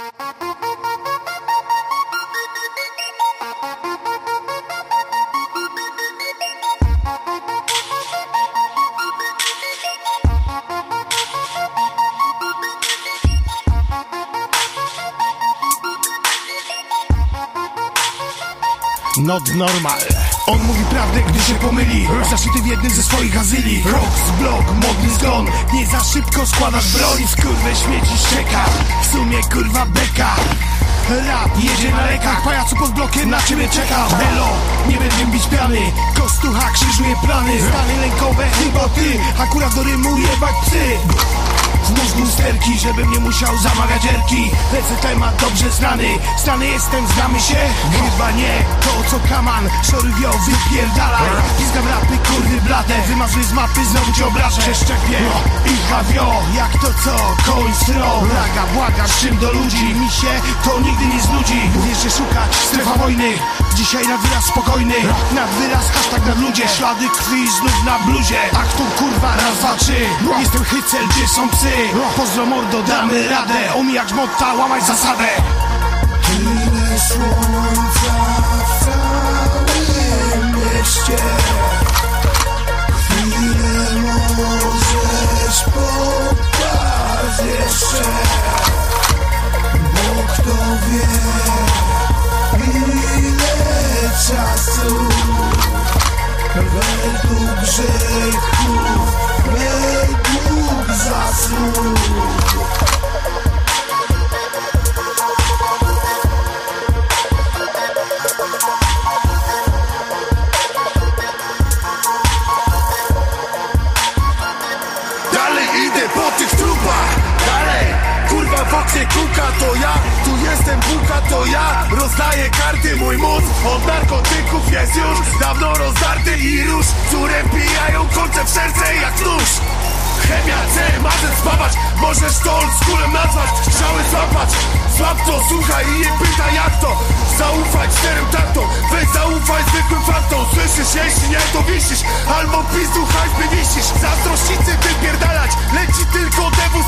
Not normal. On mówi prawdę, gdy się pomyli. Zaszyty w jednym ze swoich azyli Rocks, blok, modny zgon. Nie za szybko składasz broń. Skurwe śmieci szczeka Kurwa beka. Rap jedzie na lekach Pajacu pod blokiem na ciebie czeka? Elo, nie będę bić piany. Kostucha krzyżuje plany. Stany lękowe, chyba ty. Akurat do rymu jebać psy w mózgu sterki, żebym nie musiał zamawiać erki Lecę temat dobrze znany. Znany jestem, znamy się? Chyba nie. To co kaman, sorry wio, wypierdalaj Pizgam rapy, kurwy blade. Wymazuj z mapy, znowu cię obrażę. Przeszczepie i hawio Jak to co, koń stro Blaga, błaga, czym do ludzi. Mi się to nigdy nie znudzi. Wiesz, że szukać strefa wojny Dzisiaj na wyraz spokojny Na wyraz hashtag na ludzie. Ślady krwi znów na bluzie Aktu kurwa raz, dwa, trzy? Jestem hycel, gdzie są psy? Pozdro mordo, damy radę. Omijać motta, łamać zasadę Według grzechów, według zasług Dalej idę po tych trupach. Dalej, kurwa Foxie kuka to ja. Tu jestem buka to ja. Rozdaję karty, mój mózg Od narkotyków jest już Dawno rozdarty i róż Które wbijają kolce w serce jak nóż. Chemia C, marzec spawać Możesz to old schoolem nazwać. Strzały złapać. Złap to, słuchaj i nie pytaj jak to. Zaufać czterem taktom. Weź zaufaj zwykłym faktom. Słyszysz, jeśli nie to wisisz. Albo pizdu hańby wisisz. Zazdrościcy wypierdalać. Leci tylko dewu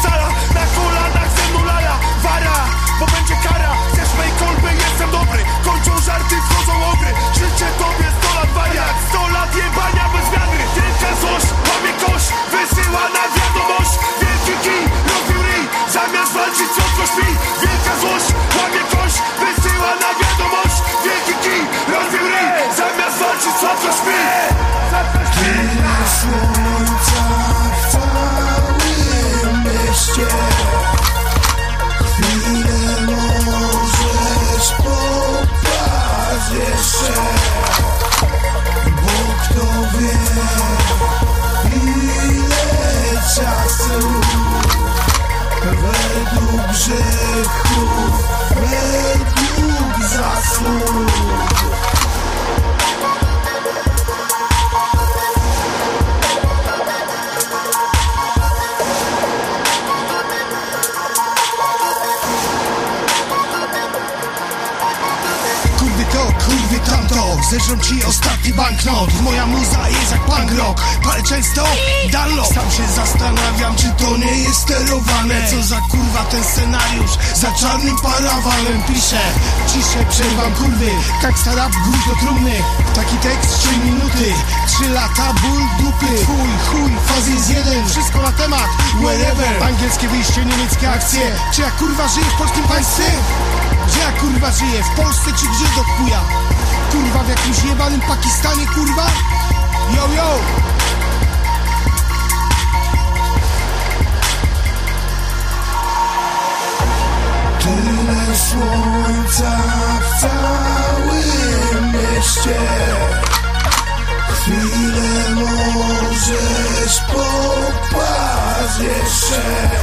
bo będzie kara. Chcesz mej kolby, jestem dobry. Kończą żarty, wchodzą ogry. Życzę tobie 100 lat wariat 100 lat jebania bez wiary. Wielka złość, łamie kość Wysyła na wiadomość. Wielki kij, robił ryj Zamiast walczyć słodko śpi. Wielka złość, łamie kość Wysyła na wiadomość. Wielki kij, robił ryj Zamiast walczyć słodko śpi. Tyle słońca Według grzechów, według zasług to, kurwy tamto Zeżrą ci ostatni banknot. Moja muza jest jak punk rock. Palę często Dallo. Sam się zastanawiam, czy to nie jest sterowane. Co za kurwa ten scenariusz? Za czarnym parawanem piszę. Ciszę, przerwam kurwy. Tak gór do trumny. Taki tekst, 3 minuty. 3 lata, ból dupy. Chuj, chuj, faz jest jeden. Wszystko na temat, wherever. Angielskie wyjście, niemieckie akcje. Czy ja kurwa żyję w polskim państwie? Gdzie ja kurwa żyję? W Polsce czy gdzie do chuja? Kurwa w jakimś jebanym Pakistanie kurwa? Yo yo! Tyle słońca w całym mieście Chwilę możesz popaść jeszcze